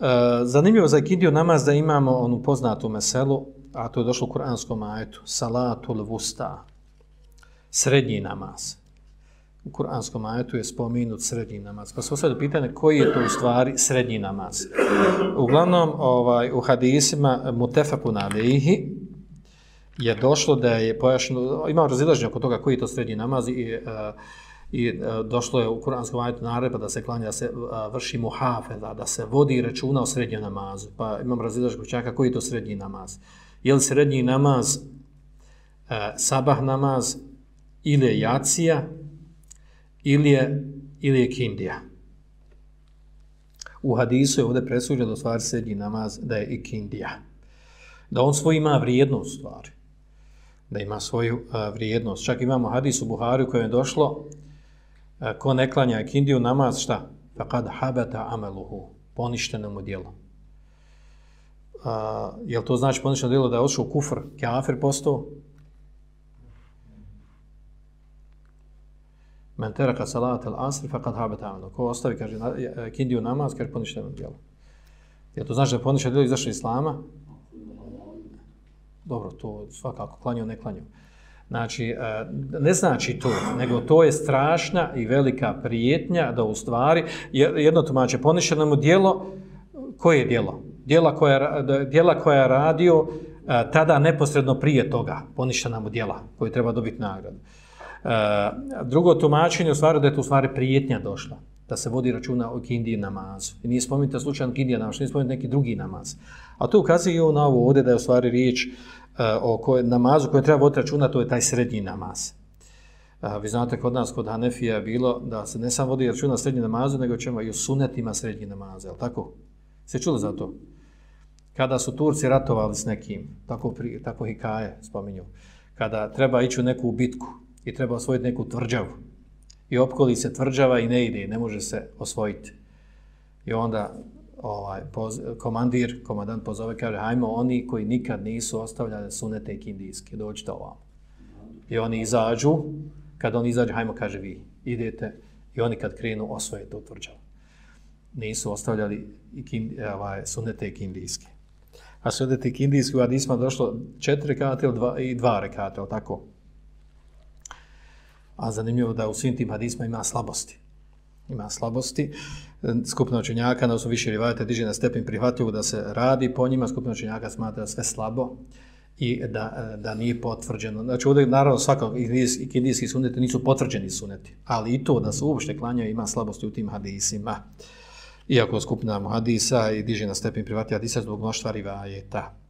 E, zanimljivo za ikindiju namaz da imamo onu poznatu meselu, a to je došlo u kuranskom ajetu, salatul vusta, srednji namaz. U kuranskom ajetu je spominut srednji namaz. Pa se ostavlja pitanje koji je to u stvari srednji namaz. Uglavnom, ovaj, u hadisima mutefakun alihi je došlo da je pojašnjeno, imamo razilaženje oko toga koji je to srednji namaz i uh, i e, došlo je u kuranskom ajetu naredba da se klanja, da se e, vrši muhafeza, da se vodi računa o srednjem namazu. Pa imam razilaž kućaka, koji je to srednji namaz? Je li srednji namaz e, sabah namaz ili je jacija ili je, ili je kindija? U hadisu je ovdje presuđeno da stvari srednji namaz da je i kindija. Da on svoj ima vrijednost stvari. Da ima svoju uh, vrijednost. Čak imamo hadis u Buhari kojem je došlo E, ko ne klanja ikindiju namaz, šta? Fakad habata ameluhu, poništeno mu djelo. E, A, je to znači poništeno djelo da je ošao u kufr, kafir postao? Men teraka salat al asr, faqad habata ameluhu. Ko ostavi, kaže, ikindiju e, namaz, kaže poništeno djelo. Je to znači da je poništeno djelo izašao islama? Dobro, to svakako, klanio, ne klanio. Znači, e, ne znači to, nego to je strašna i velika prijetnja da u stvari, jedno tumače, ponišeno mu dijelo, koje je dijelo? Dijela koja, dijela koja je radio e, tada neposredno prije toga, poništena mu dijela koju treba dobiti nagradu. E, drugo tumačenje u stvari da je to u stvari prijetnja došla, da se vodi računa o kindiji namazu. I nije spomenuti slučajno kindija namaz, nije spomenuti neki drugi namaz. A to ukazuje i na ovo ovdje da je u stvari riječ E, o koje, namazu koje treba voditi računa, to je taj srednji namaz. A, vi znate, kod nas, kod Hanefija je bilo da se ne samo vodi računa srednji namazu, nego ćemo i u sunetima srednji namaze, je tako? Se čuli za to? Kada su Turci ratovali s nekim, tako, pri, tako Hikaje spominju, kada treba ići u neku bitku i treba osvojiti neku tvrđavu i opkoli se tvrđava i ne ide, ne može se osvojiti. I onda ovaj, poz, komandir, komandant pozove, kaže, hajmo oni koji nikad nisu ostavljali sunete i kindijske, dođite ovamo. I oni izađu, kad oni izađu, hajmo, kaže, vi idete, i oni kad krenu, osvoje to tvrđavo. Nisu ostavljali i kin, ovaj, sunete i kindijske. A sunete i kindijske, a nismo došlo četiri rekate dva, i dva rekate, tako? A zanimljivo da u svim tim hadisma ima slabosti. Ima slabosti Skupna učenjaka, na osnovu više rivajata, diže na stepen prihvatljivo da se radi po njima, Skupna učenjaka smatra sve slabo i da, da nije potvrđeno. Znači, ovdje, naravno, svakog i kindijski suneti nisu potvrđeni suneti, ali i to da se uopšte klanjaju ima slabosti u tim hadisima. Iako skupina hadisa i diže na stepen prihvatljivo hadisa zbog mnoštva rivajeta.